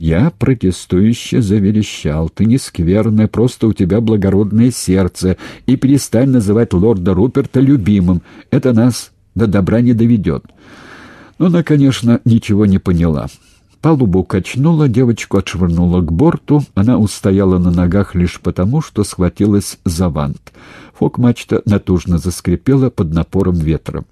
Я протестующе заверещал. «Ты не скверная, просто у тебя благородное сердце, и перестань называть лорда Руперта любимым. Это нас до добра не доведет». Но она, конечно, ничего не поняла. Палубу качнула, девочку отшвырнула к борту. Она устояла на ногах лишь потому, что схватилась за вант. Фок-мачта натужно заскрипела под напором ветра.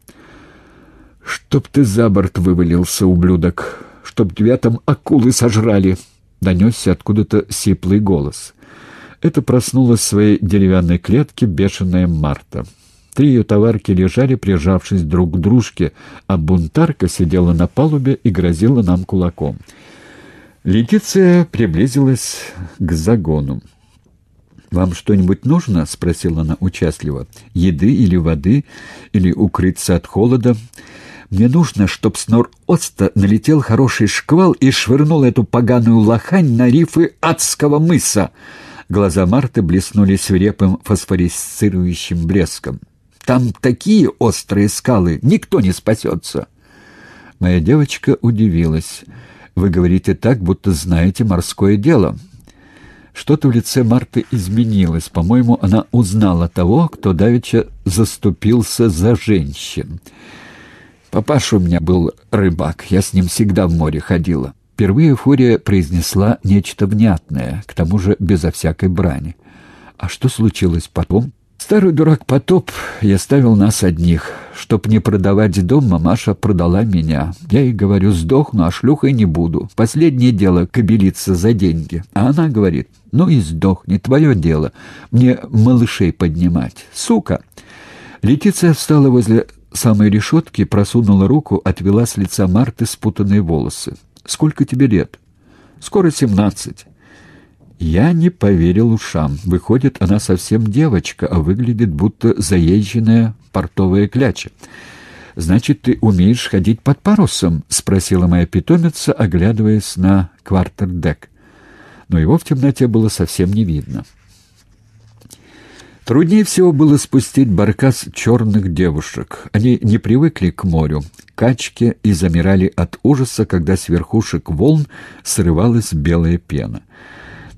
«Чтоб ты за борт вывалился, ублюдок!» Чтоб тебя там акулы сожрали!» — донесся откуда-то сиплый голос. Это проснулась в своей деревянной клетке бешеная Марта. Три ее товарки лежали, прижавшись друг к дружке, а бунтарка сидела на палубе и грозила нам кулаком. Летиция приблизилась к загону. «Вам что-нибудь нужно?» — спросила она участливо. «Еды или воды? Или укрыться от холода?» Мне нужно, чтоб с нор-оста налетел хороший шквал и швырнул эту поганую лохань на рифы адского мыса. Глаза Марты блеснули свирепым фосфорисцирующим блеском. «Там такие острые скалы, никто не спасется!» Моя девочка удивилась. «Вы говорите так, будто знаете морское дело». Что-то в лице Марты изменилось. По-моему, она узнала того, кто давеча заступился за женщин. Папаша у меня был рыбак, я с ним всегда в море ходила. Впервые Фурия произнесла нечто внятное, к тому же безо всякой брани. А что случилось потом? Старый дурак потоп и оставил нас одних. Чтоб не продавать дом, мамаша продала меня. Я ей говорю, сдохну, а шлюхой не буду. Последнее дело — кобелиться за деньги. А она говорит, ну и сдохни, твое дело. Мне малышей поднимать. Сука! Летиция встала возле самой решетки, просунула руку, отвела с лица Марты спутанные волосы. «Сколько тебе лет?» «Скоро семнадцать». Я не поверил ушам. Выходит, она совсем девочка, а выглядит будто заезженная портовая кляча. «Значит, ты умеешь ходить под парусом?» — спросила моя питомица, оглядываясь на квартердек. Но его в темноте было совсем не видно. Труднее всего было спустить баркас черных девушек. Они не привыкли к морю, качке и замирали от ужаса, когда с верхушек волн срывалась белая пена.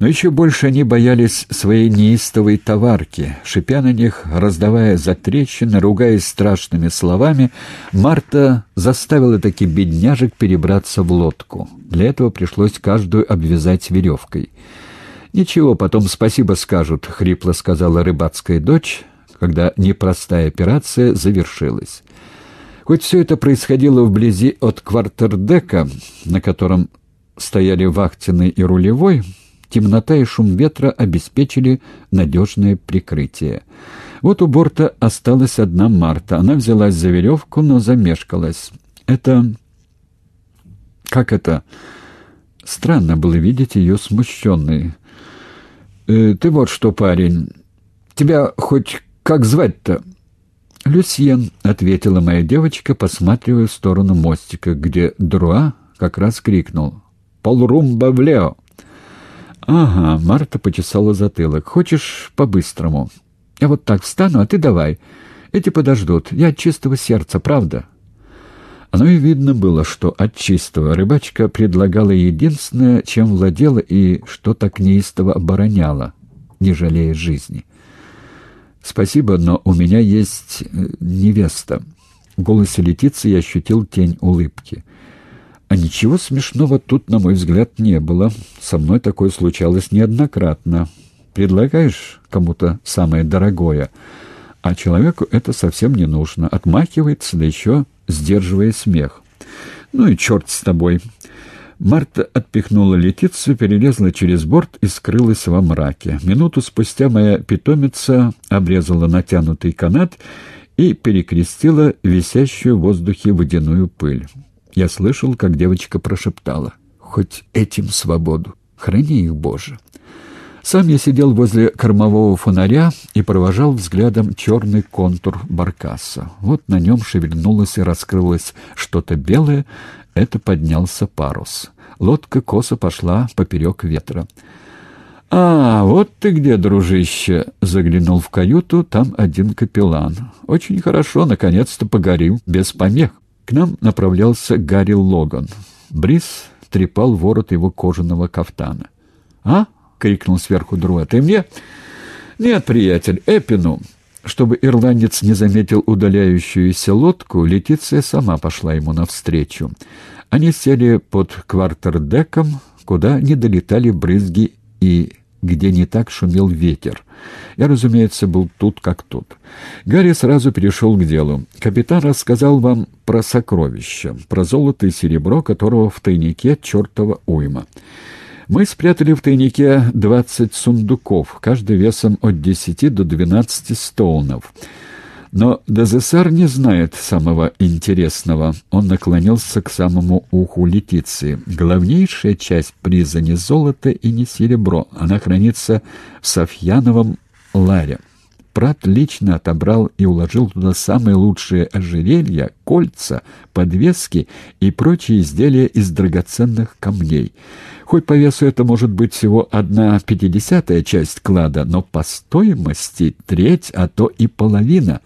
Но еще больше они боялись своей неистовой товарки. Шипя на них, раздавая затрещины, ругаясь страшными словами, Марта заставила таки бедняжек перебраться в лодку. Для этого пришлось каждую обвязать веревкой. «Ничего, потом спасибо скажут», — хрипло сказала рыбацкая дочь, когда непростая операция завершилась. Хоть все это происходило вблизи от квартердека, на котором стояли вахтенный и рулевой, темнота и шум ветра обеспечили надежное прикрытие. Вот у борта осталась одна Марта. Она взялась за веревку, но замешкалась. Это... Как это? Странно было видеть ее смущенной. Э, «Ты вот что, парень, тебя хоть как звать-то?» «Люсьен», — ответила моя девочка, посматривая в сторону мостика, где Друа как раз крикнул «Полрумба влео!» «Ага», — Марта почесала затылок. «Хочешь по-быстрому? Я вот так встану, а ты давай. Эти подождут. Я от чистого сердца, правда?» Оно и видно было, что от чистого рыбачка предлагала единственное, чем владела и что так неистово обороняла, не жалея жизни. «Спасибо, но у меня есть э, невеста». В голосе Летицы я ощутил тень улыбки. А ничего смешного тут, на мой взгляд, не было. Со мной такое случалось неоднократно. Предлагаешь кому-то самое дорогое, а человеку это совсем не нужно. Отмахивается, да еще сдерживая смех. «Ну и черт с тобой!» Марта отпихнула летицу, перелезла через борт и скрылась во мраке. Минуту спустя моя питомица обрезала натянутый канат и перекрестила висящую в воздухе водяную пыль. Я слышал, как девочка прошептала. «Хоть этим свободу! Храни их, Боже!» Сам я сидел возле кормового фонаря и провожал взглядом черный контур баркаса. Вот на нем шевельнулось и раскрылось что-то белое, это поднялся парус. Лодка косо пошла поперек ветра. «А, вот ты где, дружище!» — заглянул в каюту, там один капеллан. «Очень хорошо, наконец-то погорим, без помех». К нам направлялся Гарри Логан. Бриз трепал ворот его кожаного кафтана. «А?» — крикнул сверху Друа. «Ты мне?» «Нет, приятель, Эпину». Чтобы ирландец не заметил удаляющуюся лодку, Летиция сама пошла ему навстречу. Они сели под квартердеком, куда не долетали брызги и где не так шумел ветер. Я, разумеется, был тут как тут. Гарри сразу перешел к делу. Капитан рассказал вам про сокровища, про золото и серебро, которого в тайнике чертова уйма. Мы спрятали в тайнике двадцать сундуков, каждый весом от десяти до двенадцати стоунов. Но Дезессар не знает самого интересного. Он наклонился к самому уху Летиции. Главнейшая часть приза не золото и не серебро. Она хранится в Софьяновом ларе. Прат лично отобрал и уложил туда самые лучшие ожерелья, кольца, подвески и прочие изделия из драгоценных камней. Хоть по весу это может быть всего одна пятидесятая часть клада, но по стоимости треть, а то и половина.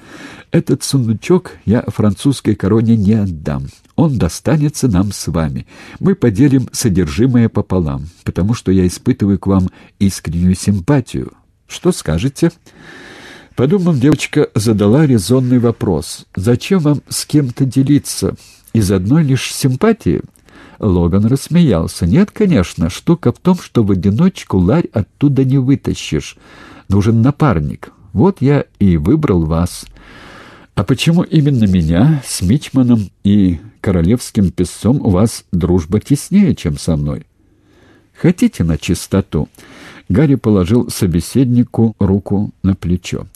Этот сундучок я французской короне не отдам. Он достанется нам с вами. Мы поделим содержимое пополам, потому что я испытываю к вам искреннюю симпатию. Что скажете?» Подумав, девочка задала резонный вопрос. «Зачем вам с кем-то делиться? Из одной лишь симпатии?» Логан рассмеялся. «Нет, конечно. Штука в том, что в одиночку ларь оттуда не вытащишь. Нужен напарник. Вот я и выбрал вас». «А почему именно меня с Мичманом и королевским песцом у вас дружба теснее, чем со мной?» «Хотите на чистоту?» Гарри положил собеседнику руку на плечо.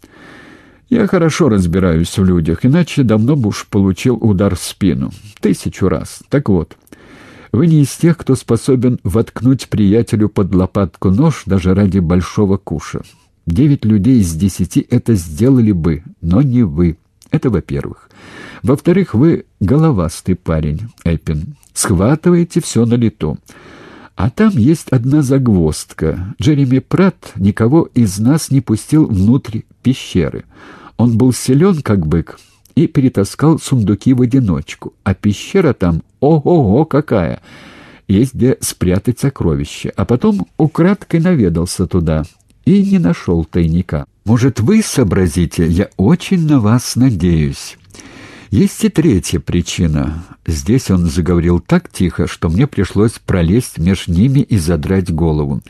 «Я хорошо разбираюсь в людях, иначе давно бы уж получил удар в спину. Тысячу раз. Так вот, вы не из тех, кто способен воткнуть приятелю под лопатку нож даже ради большого куша. Девять людей из десяти это сделали бы, но не вы. Это во-первых. Во-вторых, вы головастый парень, Эппин. Схватываете все на лету. А там есть одна загвоздка. Джереми Пратт никого из нас не пустил внутрь пещеры. Он был силен, как бык, и перетаскал сундуки в одиночку. А пещера там, ого-го, какая! Есть где спрятать сокровища. А потом украдкой наведался туда и не нашел тайника. Может, вы сообразите? Я очень на вас надеюсь». Есть и третья причина. Здесь он заговорил так тихо, что мне пришлось пролезть между ними и задрать голову.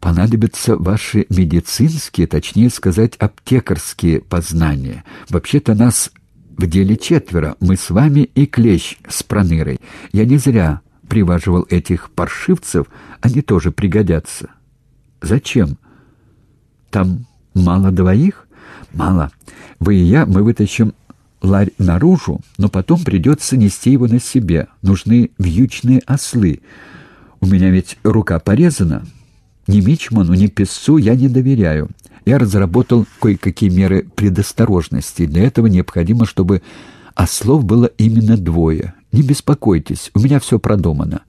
Понадобятся ваши медицинские, точнее сказать, аптекарские познания. Вообще-то нас в деле четверо. Мы с вами и Клещ с Пронырой. Я не зря приваживал этих паршивцев, они тоже пригодятся. Зачем? Там мало двоих? Мало. Вы и я, мы вытащим ларь наружу, но потом придется нести его на себе. Нужны вьючные ослы. У меня ведь рука порезана. Ни Мичману, ни Песцу я не доверяю. Я разработал кое-какие меры предосторожности. Для этого необходимо, чтобы ослов было именно двое. Не беспокойтесь, у меня все продумано.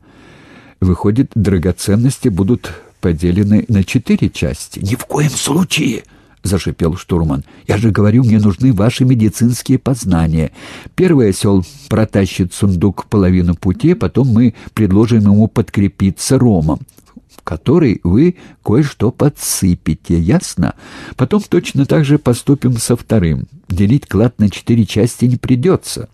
Выходит, драгоценности будут поделены на четыре части. Ни в коем случае! — зашипел штурман. «Я же говорю, мне нужны ваши медицинские познания. Первый осел протащит сундук половину пути, потом мы предложим ему подкрепиться ромом, в который вы кое-что подсыпете, ясно? Потом точно так же поступим со вторым. Делить клад на четыре части не придется».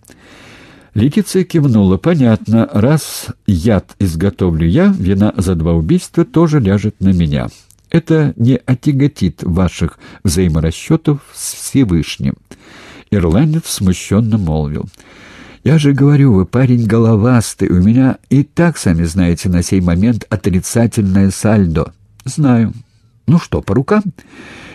Летиция кивнула. «Понятно. Раз яд изготовлю я, вина за два убийства тоже ляжет на меня это не отяготит ваших взаиморасчетов с Всевышним. Ирландец смущенно молвил. «Я же говорю, вы парень головастый, у меня и так, сами знаете, на сей момент отрицательное сальдо». «Знаю. Ну что, по рукам?»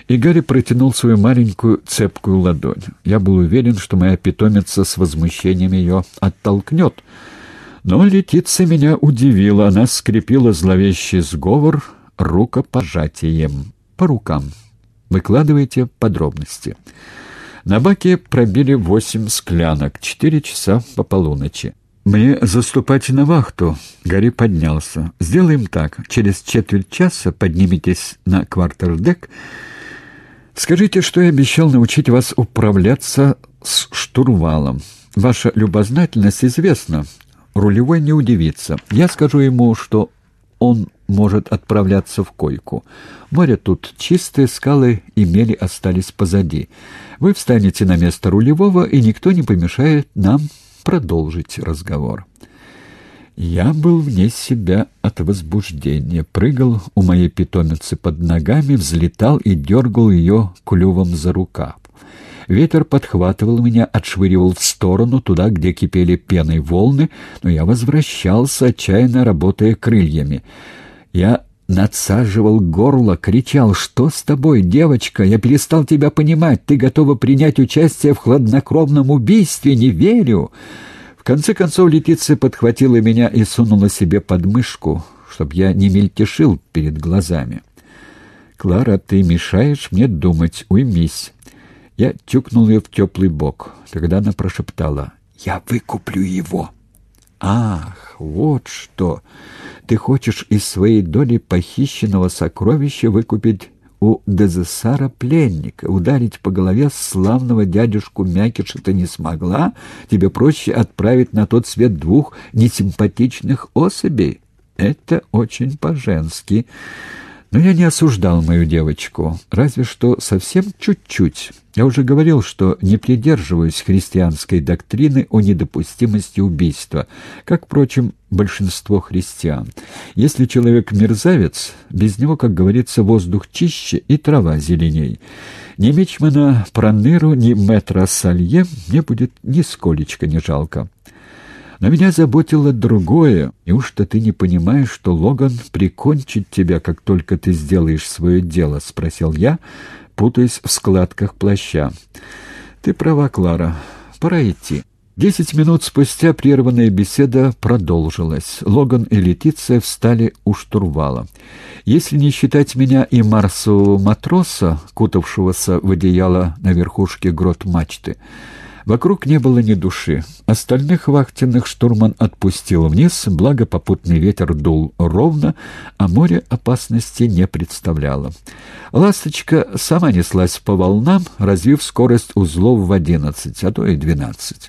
И Гарри протянул свою маленькую цепкую ладонь. Я был уверен, что моя питомица с возмущением ее оттолкнет. Но летица меня удивила. Она скрепила зловещий сговор — рукопожатием. По рукам. Выкладывайте подробности. На баке пробили восемь склянок, четыре часа по полуночи. «Мне заступать на вахту». Гарри поднялся. «Сделаем так. Через четверть часа подниметесь на квартердек. Скажите, что я обещал научить вас управляться с штурвалом. Ваша любознательность известна. рулевой не удивится. Я скажу ему, что он может отправляться в койку. Море тут чистые, скалы и мели остались позади. Вы встанете на место рулевого, и никто не помешает нам продолжить разговор. Я был вне себя от возбуждения, прыгал у моей питомицы под ногами, взлетал и дергал ее клювом за рукав. Ветер подхватывал меня, отшвыривал в сторону, туда, где кипели пеной волны, но я возвращался, отчаянно работая крыльями. Я надсаживал горло, кричал «Что с тобой, девочка? Я перестал тебя понимать. Ты готова принять участие в хладнокровном убийстве? Не верю!» В конце концов Летиция подхватила меня и сунула себе под мышку, чтоб я не мельтешил перед глазами. «Клара, ты мешаешь мне думать. Уймись». Я тюкнул ее в теплый бок. Тогда она прошептала «Я выкуплю его». «Ах, вот что! Ты хочешь из своей доли похищенного сокровища выкупить у Дезессара пленника, ударить по голове славного дядюшку Мякиша ты не смогла? Тебе проще отправить на тот свет двух несимпатичных особей? Это очень по-женски». Но я не осуждал мою девочку, разве что совсем чуть-чуть. Я уже говорил, что не придерживаюсь христианской доктрины о недопустимости убийства, как, впрочем, большинство христиан. Если человек мерзавец, без него, как говорится, воздух чище и трава зеленей. Ни Мичмана Проныру, ни Мэтра Салье мне будет нисколечко не жалко. Но меня заботило другое. Неужто ты не понимаешь, что Логан прикончит тебя, как только ты сделаешь свое дело?» — спросил я, путаясь в складках плаща. «Ты права, Клара. Пора идти». Десять минут спустя прерванная беседа продолжилась. Логан и Летиция встали у штурвала. Если не считать меня и Марсу матроса, кутавшегося в одеяло на верхушке грот мачты, Вокруг не было ни души. Остальных вахтенных штурман отпустил вниз, благо попутный ветер дул ровно, а море опасности не представляло. «Ласточка» сама неслась по волнам, развив скорость узлов в одиннадцать, а то и двенадцать.